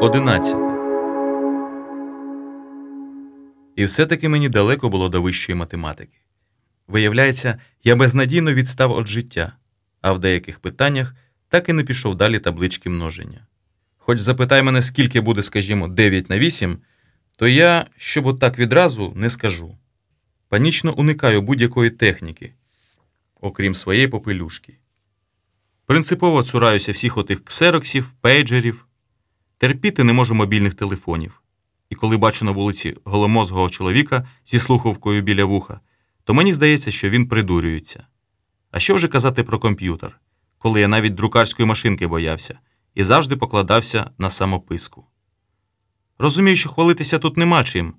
11. І все-таки мені далеко було до вищої математики. Виявляється, я безнадійно відстав від життя, а в деяких питаннях так і не пішов далі таблички множення. Хоч запитай мене, скільки буде, скажімо, 9 на 8, то я, щоб отак відразу, не скажу. Панічно уникаю будь-якої техніки, окрім своєї попелюшки. Принципово цураюся всіх отих ксероксів, пейджерів, терпіти не можу мобільних телефонів. І коли бачу на вулиці голомозгого чоловіка зі слухавкою біля вуха, то мені здається, що він придурюється. А що вже казати про комп'ютер, коли я навіть друкарської машинки боявся і завжди покладався на самописку. Розумію, що хвалитися тут нема чим.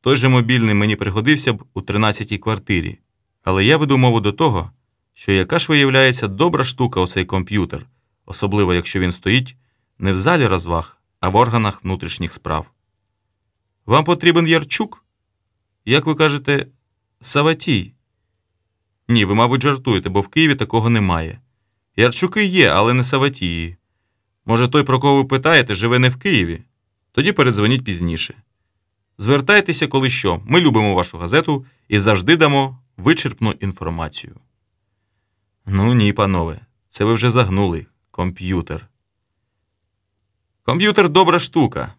Той же мобільний мені пригодився б у 13-й квартирі, але я веду мову до того, що яка ж виявляється добра штука оцей комп'ютер, особливо якщо він стоїть не в залі розваг, а в органах внутрішніх справ. Вам потрібен Ярчук? Як ви кажете, Саватій? Ні, ви, мабуть, жартуєте, бо в Києві такого немає. Ярчуки є, але не Саватії. Може, той, про кого ви питаєте, живе не в Києві? Тоді передзвоніть пізніше. Звертайтеся, коли що. Ми любимо вашу газету і завжди дамо вичерпну інформацію. Ну ні, панове, це ви вже загнули комп'ютер. Комп'ютер добра штука,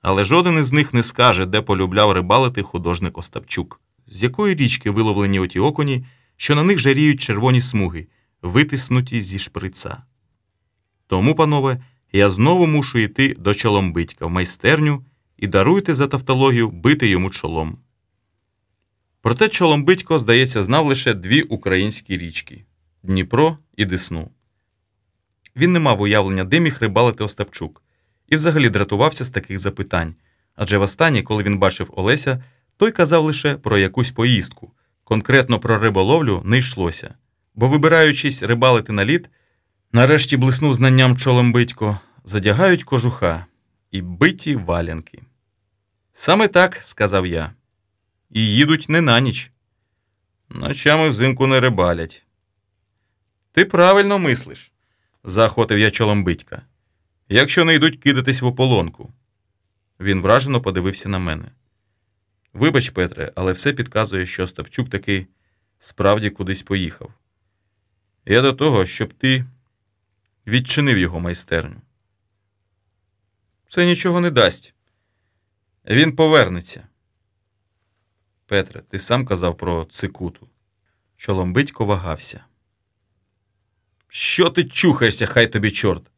але жоден із них не скаже, де полюбляв рибалити художник Остапчук, з якої річки виловлені оті окуні, що на них жаріють червоні смуги, витиснуті зі шприца. Тому, панове, я знову мушу йти до чоломбитька в майстерню і даруйте за тавтологію бити йому чолом. Проте Чоломбитько, здається, знав лише дві українські річки Дніпро і Десну. Він не мав уявлення, де міг рибалити Остапчук, і взагалі дратувався з таких запитань. Адже востаннє, коли він бачив Олеся, той казав лише про якусь поїздку, конкретно про риболовлю не йшлося, бо, вибираючись рибалити на лід, нарешті блиснув знанням Чоломбитько, задягають кожуха і биті валянки. Саме так, сказав я, і їдуть не на ніч. Ночами взимку не рибалять. Ти правильно мислиш, заохотив я Чоломбитька. Якщо не йдуть кидатись в ополонку. Він вражено подивився на мене. Вибач, Петре, але все підказує, що Стапчук таки справді кудись поїхав. Я до того, щоб ти відчинив його майстерню. Це нічого не дасть. Він повернеться. Петре, ти сам казав про цикуту. Чоломбитько вагався. Що ти чухаєшся, хай тобі, чорт?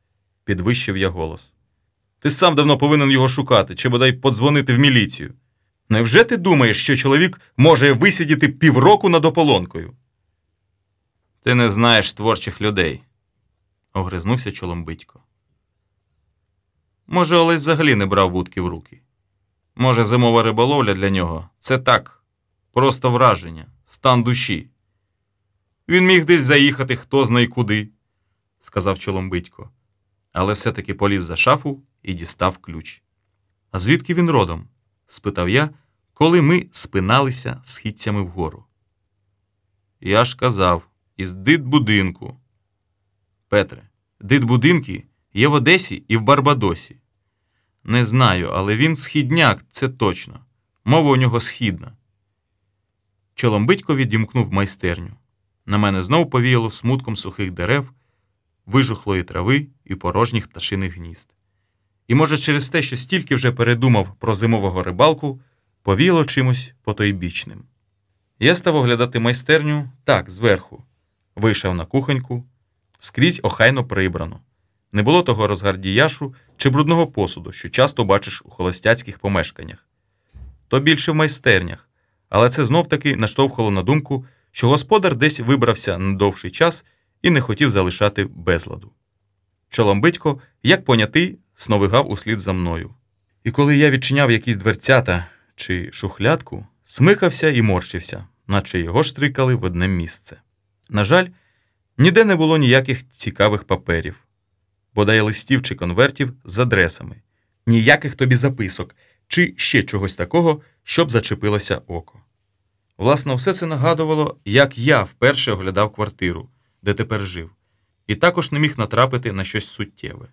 Підвищив я голос. Ти сам давно повинен його шукати, чи бодай подзвонити в міліцію. Невже ти думаєш, що чоловік може висидіти півроку над ополонкою? Ти не знаєш творчих людей, огризнувся Чоломбитько. Може, Олесь взагалі не брав вудки в руки. Може, зимова риболовля для нього це так, просто враження, стан душі. Він міг десь заїхати хто знає куди, сказав Чоломбитько, але все-таки поліз за шафу і дістав ключ. А звідки він родом? спитав я, коли ми спиналися східцями вгору. Я ж казав, із дитбудинку. Петре, дитбудинки є в Одесі і в Барбадосі. Не знаю, але він східняк, це точно. Мова у нього східна. Чоломбитько відімкнув майстерню. На мене знову повіяло смутком сухих дерев, вижухлої трави і порожніх пташиних гнізд. І, може, через те, що стільки вже передумав про зимового рибалку, повіяло чимось потойбічним. Я став оглядати майстерню так, зверху, вийшов на кухоньку, скрізь охайно прибрано. Не було того розгардіяшу чи брудного посуду, що часто бачиш у холостяцьких помешканнях. То більше в майстернях, але це знов таки наштовхало на думку, що господар десь вибрався на довший час і не хотів залишати безладу. Чоломбитько, як понятий, сновигав услід за мною. І коли я відчиняв якісь дверцята чи шухлядку, смикався і морщився, наче його штрикали в одне місце. На жаль, ніде не було ніяких цікавих паперів, бодай листів чи конвертів з адресами, ніяких тобі записок чи ще чогось такого, щоб зачепилося око. Власне, все це нагадувало, як я вперше оглядав квартиру, де тепер жив, і також не міг натрапити на щось суттєве.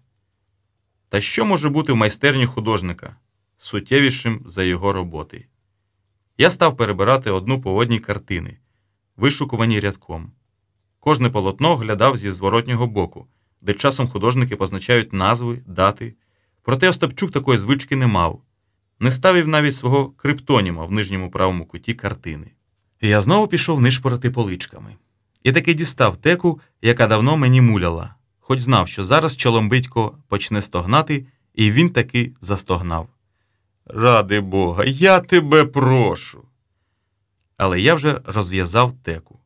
Та що може бути в майстерні художника суттєвішим за його роботи? Я став перебирати одну по одній картини, вишукувані рядком. Кожне полотно глядав зі зворотнього боку, де часом художники позначають назви, дати. Проте Остапчук такої звички не мав, не ставив навіть свого криптоніма в нижньому правому куті картини. І я знову пішов нишпорити поличками. І таки дістав теку, яка давно мені муляла, хоч знав, що зараз Чоломбитько почне стогнати, і він таки застогнав. Ради Бога, я тебе прошу. Але я вже розв'язав теку.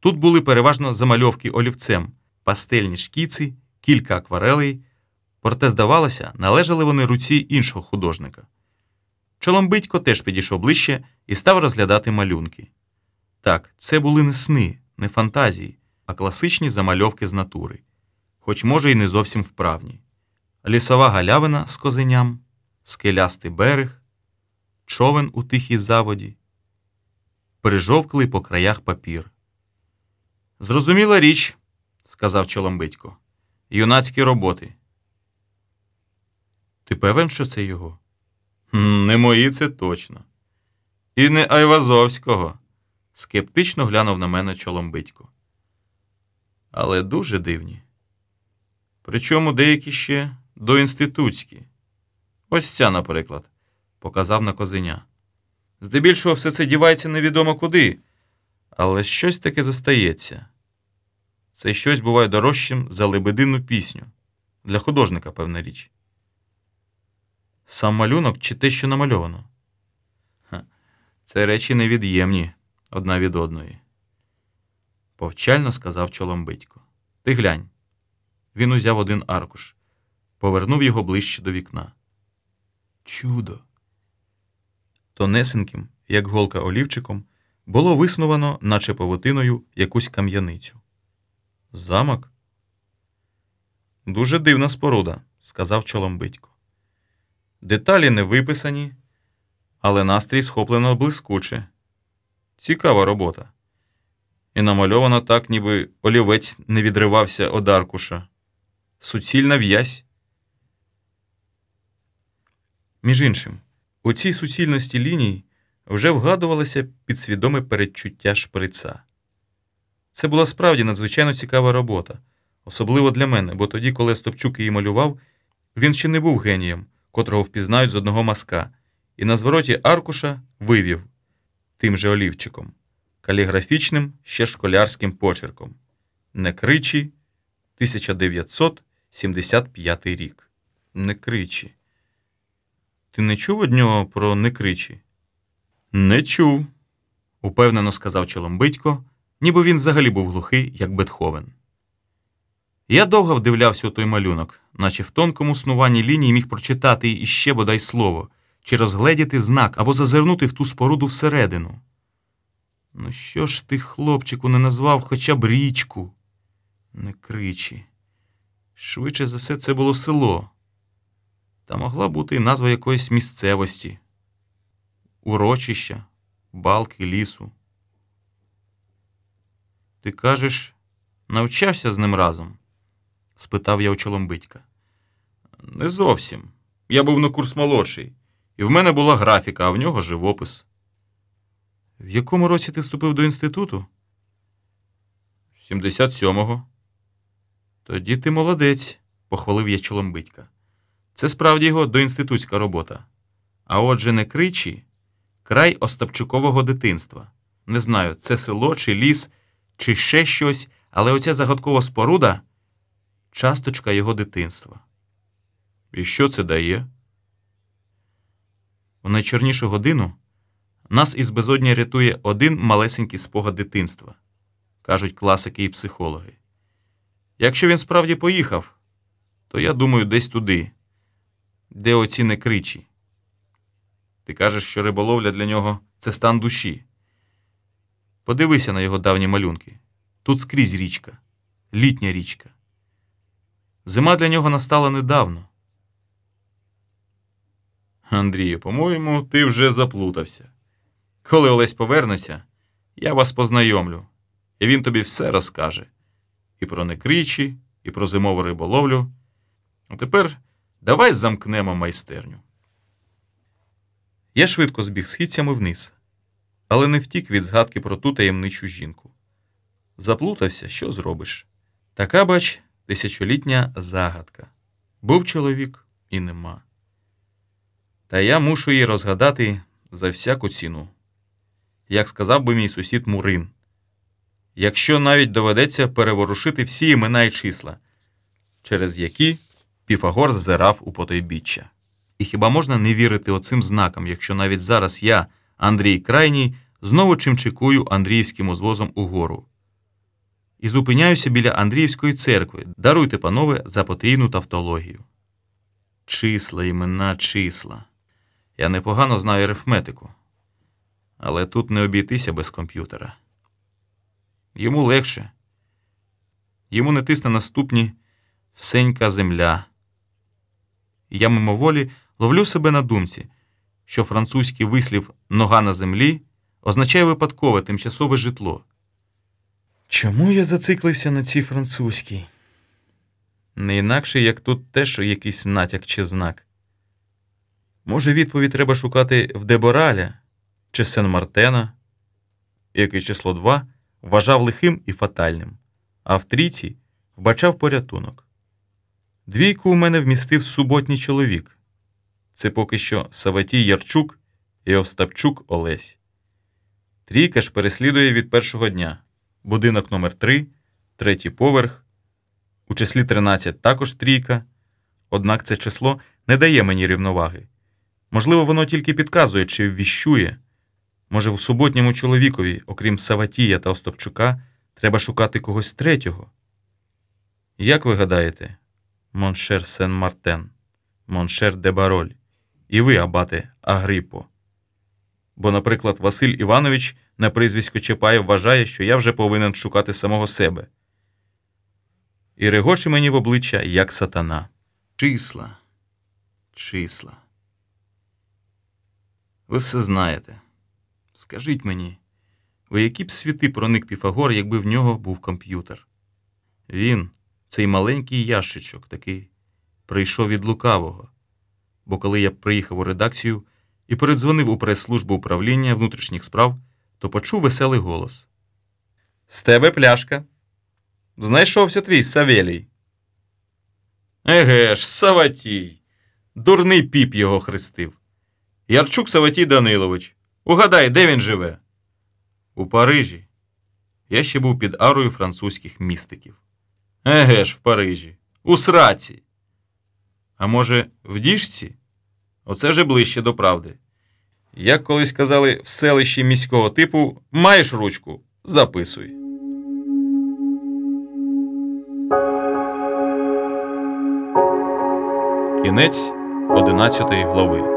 Тут були переважно замальовки олівцем, пастельні шкіци, кілька акварелей, проте, здавалося, належали вони руці іншого художника. Чоломбитько теж підійшов ближче і став розглядати малюнки. Так, це були не сни, не фантазії, а класичні замальовки з натури, хоч, може, і не зовсім вправні. Лісова галявина з козеням, скелястий берег, човен у тихій заводі, прижовклий по краях папір. Зрозуміла річ, сказав Чоломбитько. Юнацькі роботи. Ти певен, що це його? Не мої це точно. І не Айвазовського. Скептично глянув на мене Чоломбитько. Але дуже дивні. Причому деякі ще доінститутські. Ось ця, наприклад, показав на козеня. Здебільшого все це дівається невідомо куди, але щось таке зостається. Це щось буває дорожчим за лебединну пісню. Для художника, певна річ. Сам малюнок чи те, що намальовано? Ха, Це речі невід'ємні одна від одної. Повчально сказав Чоломбитько. Ти глянь. Він узяв один аркуш, повернув його ближче до вікна. Чудо. Тонесеньким, як голка олівчиком, було виснувано, наче павутиною, якусь кам'яницю. Замок? Дуже дивна споруда, сказав Чоломбитько. Деталі не виписані, але настрій схоплено блискуче. Цікава робота. І намальовано так, ніби олівець не відривався од аркуша. Суцільна в'язь. Між іншим, у цій суцільності ліній вже вгадувалося підсвідоме передчуття шприца. Це була справді надзвичайно цікава робота, особливо для мене, бо тоді, коли Стопчук її малював, він ще не був генієм, котрого впізнають з одного мазка, і на звороті аркуша вивів тим же олівчиком, каліграфічним ще школярським почерком. Не кричі 1975 рік. Не кричі. Ти не чув од нього про некричі? Не чув, упевнено сказав Чоломбитько, ніби він взагалі був глухий, як Бетховен. Я довго вдивлявся у той малюнок, наче в тонкому снуванні лінії міг прочитати іще бодай слово, чи розгледіти знак або зазирнути в ту споруду всередину. Ну що ж ти, хлопчику, не назвав хоча б річку? Не кричі. Швидше за все, це було село. Та могла бути і назва якоїсь місцевості, урочища, балки лісу. Ти кажеш, навчався з ним разом? спитав я у Чоломбитька. Не зовсім. Я був на курс молодший, і в мене була графіка, а в нього живопис. В якому році ти вступив до інституту? 77-го. Тоді ти молодець, похвалив я Чоломбитька. Це справді його доінститутська робота. А отже, не кричі край Остапчукового дитинства. Не знаю, це село, чи ліс, чи ще щось, але оця загадкова споруда часточка його дитинства. І що це дає? У найчорнішу годину нас із безодня рятує один малесенький спогад дитинства, кажуть класики і психологи. Якщо він справді поїхав, то я думаю, десь туди, де оці не кричі. Ти кажеш, що риболовля для нього це стан душі. Подивися на його давні малюнки. Тут скрізь річка, літня річка. Зима для нього настала недавно. Андрію, по-моєму, ти вже заплутався. Коли Олесь повернеться, я вас познайомлю, і він тобі все розкаже і про некричі, і про зимову риболовлю. А тепер Давай замкнемо майстерню. Я швидко збіг східцями вниз, але не втік від згадки про ту таємничу жінку. Заплутався, що зробиш. Така, бач, тисячолітня загадка. Був чоловік і нема. Та я мушу її розгадати за всяку ціну. Як сказав би мій сусід Мурин, якщо навіть доведеться переворушити всі імена і числа, через які Піфагор ззирав у потойбіччя. І хіба можна не вірити оцим знакам, якщо навіть зараз я, Андрій Крайній, знову чимчикую Андріївським узвозом угору? І зупиняюся біля Андріївської церкви. Даруйте, панове, за потрійну тавтологію. Числа, імена, числа. Я непогано знаю арифметику. Але тут не обійтися без комп'ютера. Йому легше. Йому не тисне наступні всенька земля. І я мимоволі ловлю себе на думці, що французький вислів нога на землі означає випадкове тимчасове житло. Чому я зациклився на цій французькій? Не інакше, як тут теж якийсь натяк чи знак. Може, відповідь треба шукати в Дебораля чи Сен-Мартена, який число 2 вважав лихим і фатальним, а в трійці вбачав порятунок. Двійку у мене вмістив суботній чоловік. Це поки що Саватій Ярчук і Остапчук Олесь. Трійка ж переслідує від першого дня. Будинок номер 3 третій поверх. У числі 13 також трійка. Однак це число не дає мені рівноваги. Можливо, воно тільки підказує чи ввіщує. Може, в суботньому чоловікові, окрім Саватія та Остапчука, треба шукати когось третього. Як ви гадаєте, mon cher Сен-Мартен, mon cher де Бароль, і ви, абате Агрипо? Бо, наприклад, Василь Іванович на прізвисько Чапаєв вважає, що я вже повинен шукати самого себе. І регоче мені в обличчя, як сатана. Числа, числа. Ви все знаєте. Скажіть мені, у які б світи проник Піфагор, якби в нього був комп'ютер? Він, цей маленький ящичок, такий, прийшов від лукавого. Бо коли я приїхав у редакцію і передзвонив у прес-службу управління внутрішніх справ, то почув веселий голос: З тебе пляшка. Знайшовся твій Савелій. Еге ж, Саватій. Дурний піп його хрестив. Ярчук Саватій Данилович. Угадай, де він живе? У Парижі. Я ще був під арою французьких містиків. Еге ж, в Парижі. У сраці. А може, в діжці? Оце вже ближче до правди. Як колись казали в селищі міського типу, маєш ручку, записуй. Кінець 11 глави.